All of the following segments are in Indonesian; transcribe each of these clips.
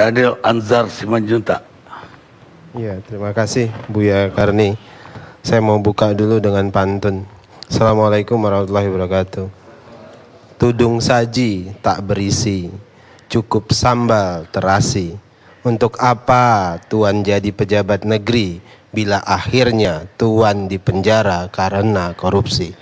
Daniel Anzar Simanjuntak. Ya, terima kasih Buya Karni. Saya mau buka dulu dengan pantun. Assalamualaikum warahmatullahi wabarakatuh. Tudung saji tak berisi, cukup sambal terasi. Untuk apa tuan jadi pejabat negeri bila akhirnya tuan dipenjara karena korupsi?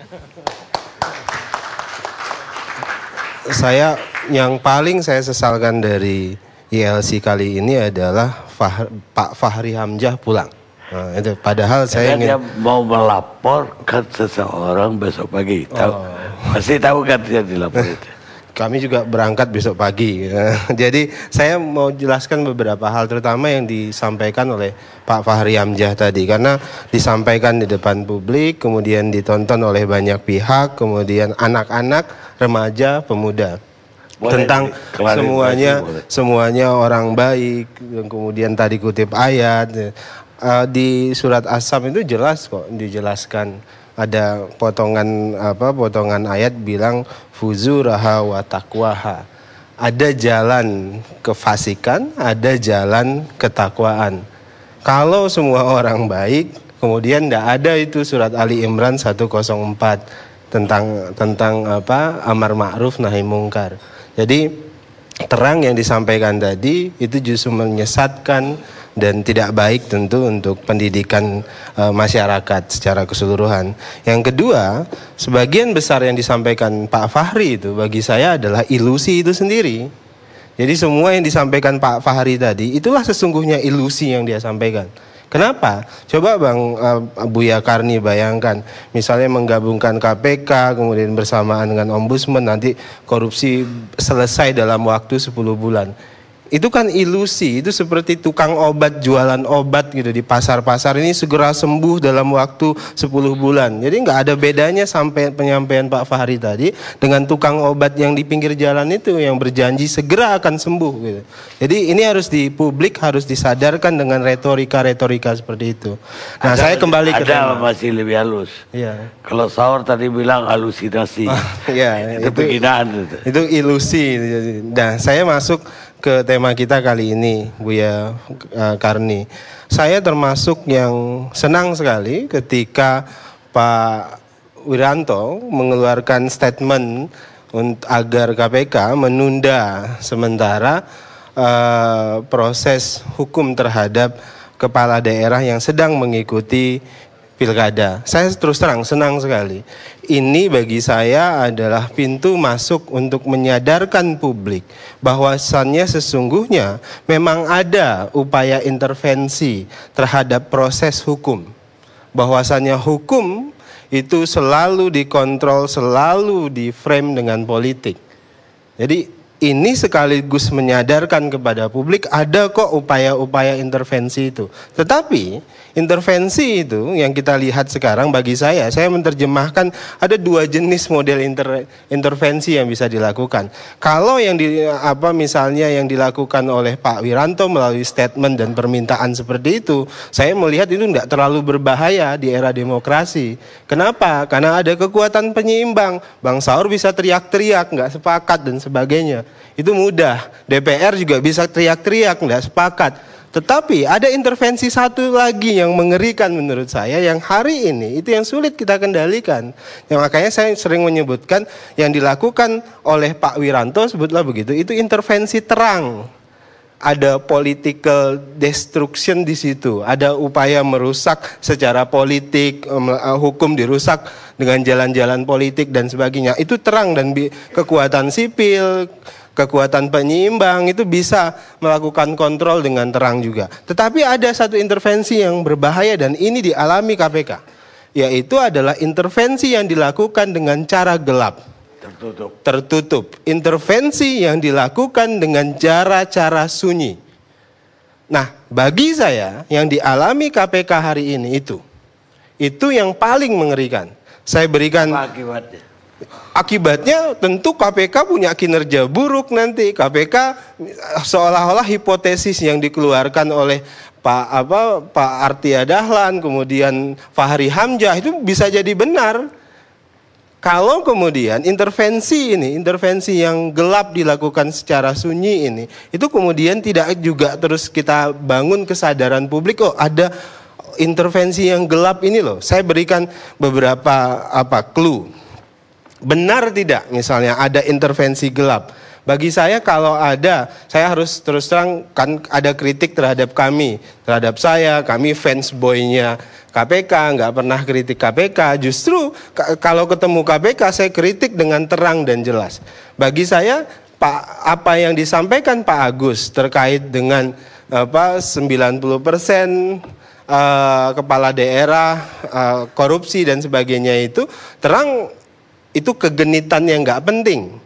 Saya yang paling saya sesalkan dari ILC kali ini adalah Fah, Pak Fahri Hamzah pulang. Nah, itu padahal saya Karena ingin dia mau melaporkan seseorang besok pagi. Tahu? Oh. Pasti tahu kan dia dilapor itu. kami juga berangkat besok pagi. Jadi saya mau jelaskan beberapa hal terutama yang disampaikan oleh Pak Fahri Hamzah tadi karena disampaikan di depan publik, kemudian ditonton oleh banyak pihak, kemudian anak-anak, remaja, pemuda. Boleh. tentang diklarifikasi, semuanya boleh. semuanya orang baik dan kemudian tadi kutip ayat Eh, di surat Asam itu jelas kok dijelaskan ada potongan apa potongan ayat bilang fuzuraha wa taqwaha. Ada jalan kefasikan ada jalan ketakwaan. Kalau semua orang baik kemudian tidak ada itu surat Ali Imran 104 tentang tentang apa amar ma'ruf nahi mungkar jadi terang yang disampaikan tadi itu justru menyesatkan dan tidak baik tentu untuk pendidikan eh, masyarakat secara keseluruhan. Yang kedua, sebagian besar yang disampaikan Pak Fahri itu bagi saya adalah ilusi itu sendiri. Jadi semua yang disampaikan Pak Fahri tadi itulah sesungguhnya ilusi yang dia sampaikan. Kenapa? Coba Bang uh, Buya Karni bayangkan, misalnya menggabungkan KPK kemudian bersamaan dengan Ombudsman nanti korupsi selesai dalam waktu 10 bulan. Itu kan ilusi, itu seperti tukang obat jualan obat gitu di pasar-pasar ini segera sembuh dalam waktu 10 bulan. Jadi nggak ada bedanya sampai penyampaian Pak Fahri tadi dengan tukang obat yang di pinggir jalan itu yang berjanji segera akan sembuh gitu. Jadi ini harus di publik harus disadarkan dengan retorika-retorika seperti itu. Nah, Ada- saya kembali ke Ada tema. masih lebih halus. Iya. Kalau Saur tadi bilang halusinasi. Ya, itu, penghinaan itu. Itu ilusi. Nah, saya masuk ke tema kita kali ini, Buya eh, Karni. Saya termasuk yang senang sekali ketika Pak Wiranto mengeluarkan statement agar KPK menunda sementara eh, proses hukum terhadap kepala daerah yang sedang mengikuti pilkada. Saya terus terang senang sekali. Ini bagi saya adalah pintu masuk untuk menyadarkan publik bahwasannya sesungguhnya memang ada upaya intervensi terhadap proses hukum. Bahwasannya hukum itu selalu dikontrol, selalu di frame dengan politik. Jadi ini sekaligus menyadarkan kepada publik ada kok upaya-upaya intervensi itu. Tetapi intervensi itu yang kita lihat sekarang bagi saya, saya menerjemahkan ada dua jenis model inter- intervensi yang bisa dilakukan. Kalau yang di apa misalnya yang dilakukan oleh Pak Wiranto melalui statement dan permintaan seperti itu, saya melihat itu tidak terlalu berbahaya di era demokrasi. Kenapa? Karena ada kekuatan penyeimbang. Bang Saur bisa teriak-teriak, nggak sepakat dan sebagainya. Itu mudah. DPR juga bisa teriak-teriak, nggak sepakat. Tetapi ada intervensi satu lagi yang mengerikan menurut saya yang hari ini itu yang sulit kita kendalikan. Yang makanya saya sering menyebutkan yang dilakukan oleh Pak Wiranto sebutlah begitu itu intervensi terang. Ada political destruction di situ, ada upaya merusak secara politik, eh, hukum dirusak dengan jalan-jalan politik dan sebagainya. Itu terang dan bi- kekuatan sipil, kekuatan penyeimbang itu bisa melakukan kontrol dengan terang juga. Tetapi ada satu intervensi yang berbahaya dan ini dialami KPK, yaitu adalah intervensi yang dilakukan dengan cara gelap Tertutup. tertutup. Intervensi yang dilakukan dengan cara-cara sunyi. Nah, bagi saya yang dialami KPK hari ini itu, itu yang paling mengerikan. Saya berikan akibatnya? akibatnya tentu KPK punya kinerja buruk nanti. KPK seolah-olah hipotesis yang dikeluarkan oleh Pak apa Pak Artia Dahlan kemudian Fahri Hamzah itu bisa jadi benar. Kalau kemudian intervensi ini, intervensi yang gelap dilakukan secara sunyi ini, itu kemudian tidak juga terus kita bangun kesadaran publik, oh ada intervensi yang gelap ini loh. Saya berikan beberapa apa clue. Benar tidak misalnya ada intervensi gelap? Bagi saya kalau ada, saya harus terus terang kan ada kritik terhadap kami, terhadap saya, kami fans boynya KPK, nggak pernah kritik KPK. Justru kalau ketemu KPK saya kritik dengan terang dan jelas. Bagi saya Pak apa yang disampaikan Pak Agus terkait dengan apa 90 persen uh, kepala daerah uh, korupsi dan sebagainya itu terang itu kegenitan yang nggak penting.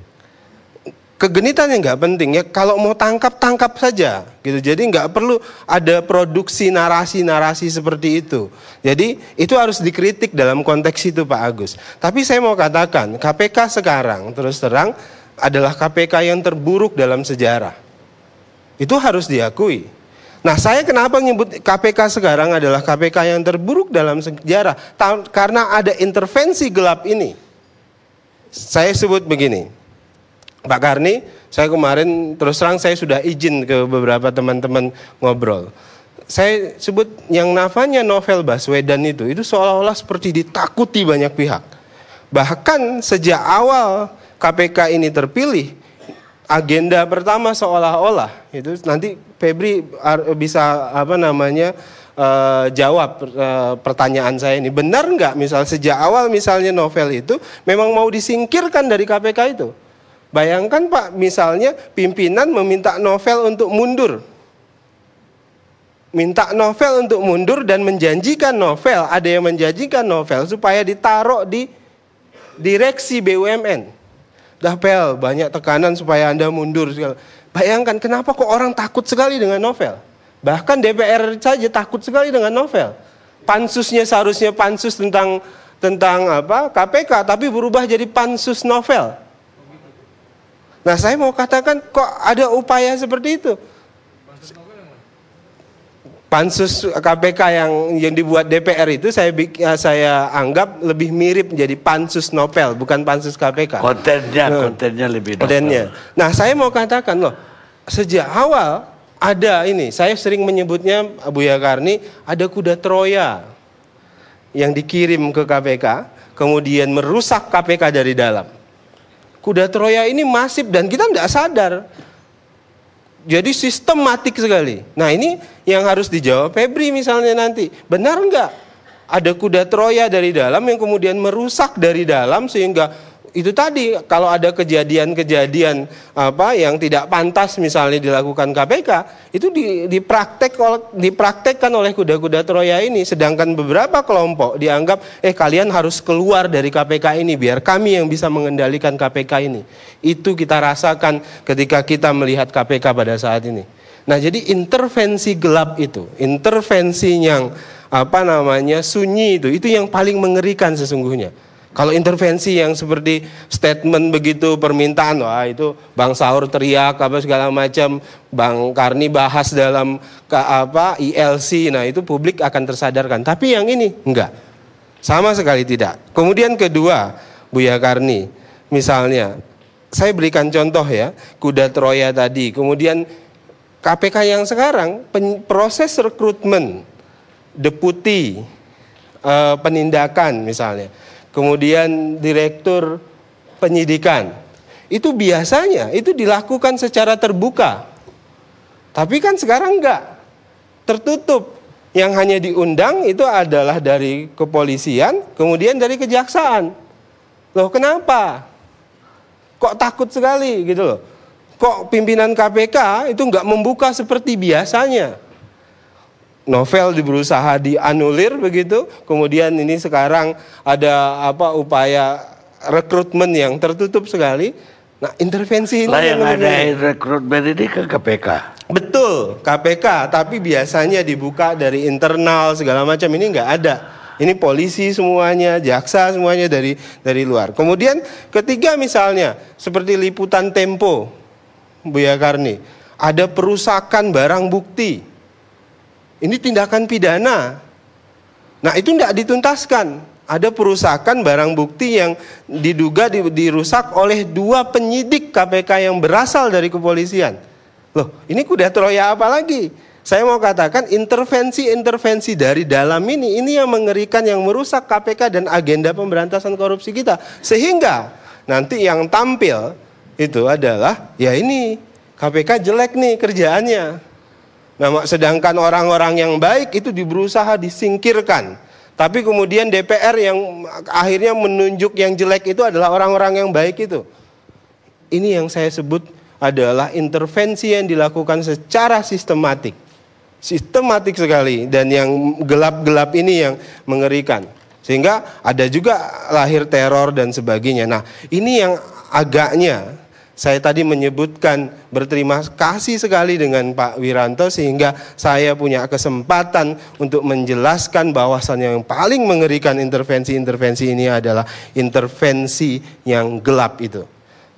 Kegenitan yang nggak penting ya kalau mau tangkap tangkap saja gitu. Jadi nggak perlu ada produksi narasi-narasi seperti itu. Jadi itu harus dikritik dalam konteks itu Pak Agus. Tapi saya mau katakan KPK sekarang terus terang adalah KPK yang terburuk dalam sejarah. Itu harus diakui Nah saya kenapa nyebut KPK sekarang adalah KPK yang terburuk dalam sejarah karena ada intervensi gelap ini. Saya sebut begini, Pak Karni, saya kemarin terus terang saya sudah izin ke beberapa teman-teman ngobrol. Saya sebut yang namanya novel Baswedan itu, itu seolah-olah seperti ditakuti banyak pihak. Bahkan sejak awal KPK ini terpilih, agenda pertama seolah-olah itu nanti Febri bisa apa namanya uh, jawab uh, pertanyaan saya ini benar nggak misal sejak awal misalnya novel itu memang mau disingkirkan dari KPK itu Bayangkan Pak, misalnya pimpinan meminta novel untuk mundur. Minta novel untuk mundur dan menjanjikan novel, ada yang menjanjikan novel supaya ditaruh di direksi BUMN. Dah pel, banyak tekanan supaya Anda mundur. Bayangkan kenapa kok orang takut sekali dengan novel. Bahkan DPR saja takut sekali dengan novel. Pansusnya seharusnya pansus tentang tentang apa KPK tapi berubah jadi pansus novel. Nah saya mau katakan kok ada upaya seperti itu. Pansus KPK yang yang dibuat DPR itu saya ya, saya anggap lebih mirip menjadi pansus novel bukan pansus KPK. Kontennya, nah, kontennya lebih. Kontennya. Nah saya mau katakan loh sejak awal ada ini saya sering menyebutnya Abu Yakarni ada kuda Troya yang dikirim ke KPK kemudian merusak KPK dari dalam kuda Troya ini masif dan kita tidak sadar. Jadi sistematik sekali. Nah ini yang harus dijawab Febri misalnya nanti. Benar enggak? Ada kuda Troya dari dalam yang kemudian merusak dari dalam sehingga itu tadi kalau ada kejadian-kejadian apa yang tidak pantas misalnya dilakukan KPK itu di, dipraktek dipraktekkan oleh kuda-kuda Troya ini. Sedangkan beberapa kelompok dianggap eh kalian harus keluar dari KPK ini biar kami yang bisa mengendalikan KPK ini. Itu kita rasakan ketika kita melihat KPK pada saat ini. Nah jadi intervensi gelap itu intervensi yang apa namanya sunyi itu itu yang paling mengerikan sesungguhnya kalau intervensi yang seperti statement begitu permintaan, wah itu Bang Saur teriak apa segala macam, Bang Karni bahas dalam ke, apa ILC, nah itu publik akan tersadarkan. Tapi yang ini enggak, sama sekali tidak. Kemudian kedua, Buya Karni, misalnya saya berikan contoh ya, kuda Troya tadi, kemudian KPK yang sekarang proses rekrutmen deputi eh, penindakan misalnya kemudian direktur penyidikan. Itu biasanya itu dilakukan secara terbuka. Tapi kan sekarang enggak. Tertutup. Yang hanya diundang itu adalah dari kepolisian, kemudian dari kejaksaan. Loh kenapa? Kok takut sekali gitu loh. Kok pimpinan KPK itu enggak membuka seperti biasanya? Novel berusaha dianulir begitu, kemudian ini sekarang ada apa upaya rekrutmen yang tertutup sekali. Nah, intervensi ini lah yang ada rekrutmen ini ke KPK. Betul, KPK, tapi biasanya dibuka dari internal segala macam ini nggak ada. Ini polisi semuanya, jaksa semuanya dari dari luar. Kemudian ketiga misalnya seperti liputan Tempo, Buya Karni, ada perusakan barang bukti ini tindakan pidana. Nah itu tidak dituntaskan. ada perusakan barang bukti yang diduga di- dirusak oleh dua penyidik KPK yang berasal dari kepolisian. Loh, ini kuda Troya apa lagi? Saya mau katakan intervensi-intervensi dari dalam ini, ini yang mengerikan, yang merusak KPK dan agenda pemberantasan korupsi kita. Sehingga nanti yang tampil itu adalah, ya ini KPK jelek nih kerjaannya. Nah, sedangkan orang-orang yang baik itu berusaha disingkirkan. Tapi kemudian DPR yang akhirnya menunjuk yang jelek itu adalah orang-orang yang baik itu. Ini yang saya sebut adalah intervensi yang dilakukan secara sistematik. Sistematik sekali dan yang gelap-gelap ini yang mengerikan. Sehingga ada juga lahir teror dan sebagainya. Nah, ini yang agaknya saya tadi menyebutkan berterima kasih sekali dengan Pak Wiranto sehingga saya punya kesempatan untuk menjelaskan bahwasannya yang paling mengerikan intervensi-intervensi ini adalah intervensi yang gelap itu.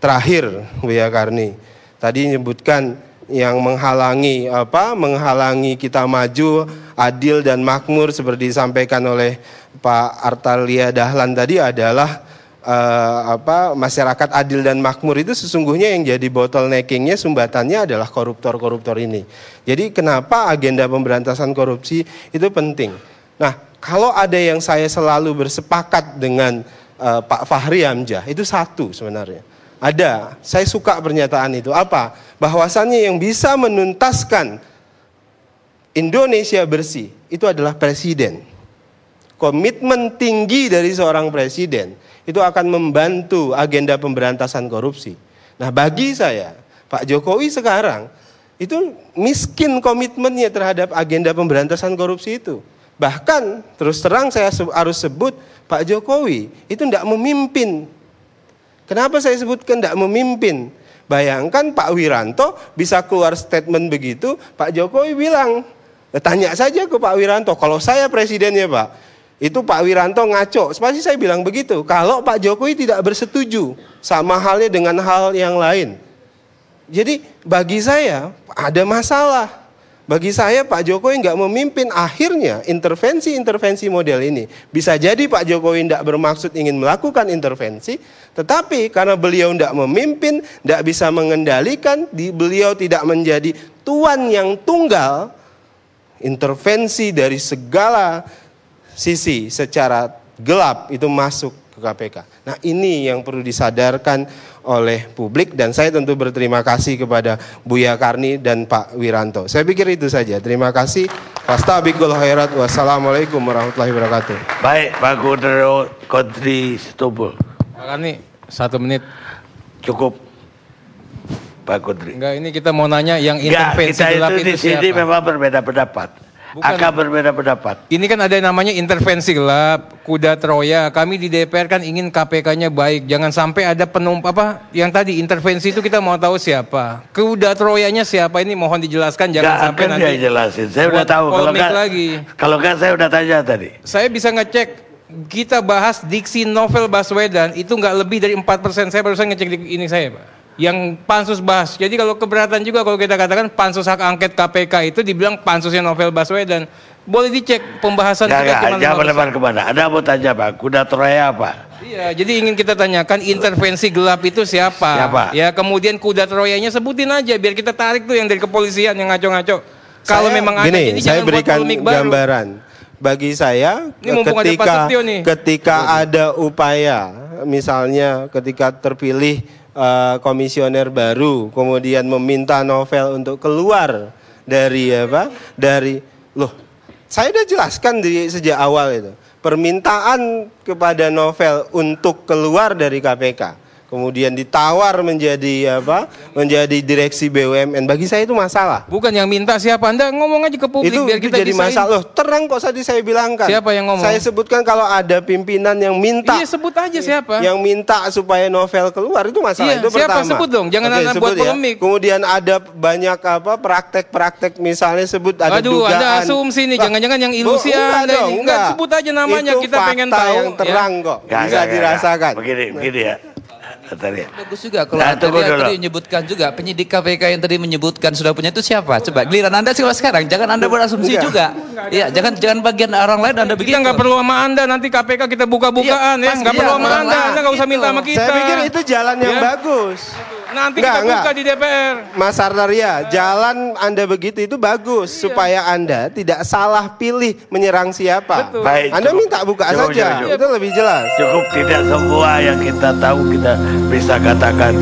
Terakhir, Buya Karni, tadi menyebutkan yang menghalangi apa menghalangi kita maju adil dan makmur seperti disampaikan oleh Pak Artalia Dahlan tadi adalah eh, apa masyarakat adil dan makmur itu sesungguhnya yang jadi bottleneckingnya sumbatannya adalah koruptor-koruptor ini. Jadi kenapa agenda pemberantasan korupsi itu penting? Nah kalau ada yang saya selalu bersepakat dengan eh, Pak Fahri Hamzah itu satu sebenarnya. Ada, saya suka pernyataan itu. Apa? Bahwasannya yang bisa menuntaskan Indonesia bersih itu adalah presiden. Komitmen tinggi dari seorang presiden itu akan membantu agenda pemberantasan korupsi. Nah, bagi saya, Pak Jokowi sekarang itu miskin komitmennya terhadap agenda pemberantasan korupsi itu. Bahkan terus terang saya harus sebut Pak Jokowi itu tidak memimpin Kenapa saya sebutkan tidak memimpin? Bayangkan Pak Wiranto bisa keluar statement begitu, Pak Jokowi bilang, "Eh, tanya saja ke Pak Wiranto, kalau saya presidennya Pak, itu Pak Wiranto ngaco. Pasti saya bilang begitu. Kalau Pak Jokowi tidak bersetuju, sama halnya dengan hal yang lain. Jadi bagi saya ada masalah. Bagi saya Pak Jokowi nggak memimpin akhirnya intervensi-intervensi model ini. Bisa jadi Pak Jokowi tidak bermaksud ingin melakukan intervensi, tetapi karena beliau tidak memimpin, tidak bisa mengendalikan, di, beliau tidak menjadi tuan yang tunggal, intervensi dari segala sisi secara gelap itu masuk ke KPK. Nah ini yang perlu disadarkan oleh publik dan saya tentu berterima kasih kepada Buya Karni dan Pak Wiranto. Saya pikir itu saja. Terima kasih. Fastabikul khairat. Wassalamualaikum warahmatullahi wabarakatuh. Baik, Pak Kudro Kodri Situbul. Pak Karni, satu menit. Cukup. Pak Kudri. Enggak, ini kita mau nanya yang Enggak, intervensi kita gelap itu itu, di sini memang berbeda pendapat. Bukan. Akan berbeda pendapat. Ini kan ada namanya intervensi gelap, kuda Troya. Kami di DPR kan ingin KPK-nya baik. Jangan sampai ada penumpang apa yang tadi intervensi itu kita mau tahu siapa. Kuda Troyanya siapa ini mohon dijelaskan jangan Enggak sampai akan nanti. jelasin. Saya udah tahu. Kalau enggak, lagi. kalau enggak saya udah tanya tadi. Saya bisa ngecek kita bahas diksi novel Baswedan itu nggak lebih dari 4%. Saya barusan ngecek ini saya, Pak. Yang pansus bahas. Jadi kalau keberatan juga kalau kita katakan pansus hak angket KPK itu dibilang pansusnya novel Baswedan. Boleh dicek pembahasan Enggak, kita ke mana jangan lebar ke mana. Ada mau tanya Pak, kuda Troya apa? Iya, jadi ingin kita tanyakan intervensi gelap itu siapa? Siapa? Ya, kemudian kuda Troyanya sebutin aja biar kita tarik tuh yang dari kepolisian yang ngaco-ngaco. Kalau memang ada gini, jadi saya berikan polemik baru. gambaran. Bagi saya Ini ada ketika nih. ketika ada upaya misalnya ketika terpilih eh, komisioner baru kemudian meminta novel untuk keluar dari apa? Dari loh saya udah jelaskan di sejak awal itu. Permintaan kepada novel untuk keluar dari KPK. Kemudian ditawar menjadi apa? Menjadi direksi BUMN. Bagi saya itu masalah. Bukan yang minta siapa? Anda ngomong aja ke publik itu, biar itu kita jadi bisa masalah. Loh, terang kok tadi saya bilangkan. Siapa yang ngomong? Saya sebutkan kalau ada pimpinan yang minta Iya, sebut aja siapa. yang minta supaya novel keluar itu masalah Iya, itu siapa? pertama. Sebut dong, jangan Oke, Anda sebut buat ya. polemik. Kemudian ada banyak apa praktek-praktek misalnya sebut ada Aduh, dugaan. Anda asumsi nih, jangan-jangan yang Bu, ilusi enggak Anda dong, ini. Enggak, sebut aja namanya, Itu kita pengen tahu, yang ya. terang kok. Enggak, bisa enggak, enggak, dirasakan. enggak. Begini, begini ya. Arteria. Bagus juga kalau Nah, dulu. tadi menyebutkan juga penyidik KPK yang tadi menyebutkan sudah punya itu siapa? Coba giliran Anda sih sekarang jangan Anda berasumsi juga. Iya, jangan jangan bagian orang lain Anda begitu. Kita nggak perlu sama Anda nanti KPK kita buka-bukaan Iya, ya, nggak iya, perlu sama Anda. Anda nggak usah Gitu. minta sama kita. Saya pikir itu jalan yang Ya. bagus. Nanti Enggak, kita buka enggak. di DPR. Mas Artaria, jalan Anda begitu itu bagus supaya Anda tidak salah pilih menyerang siapa. Betul. Baik, Anda cukup. minta buka Cukup, saja, cukup, cukup. itu lebih jelas. Cukup tidak semua yang kita tahu kita bisa katakan.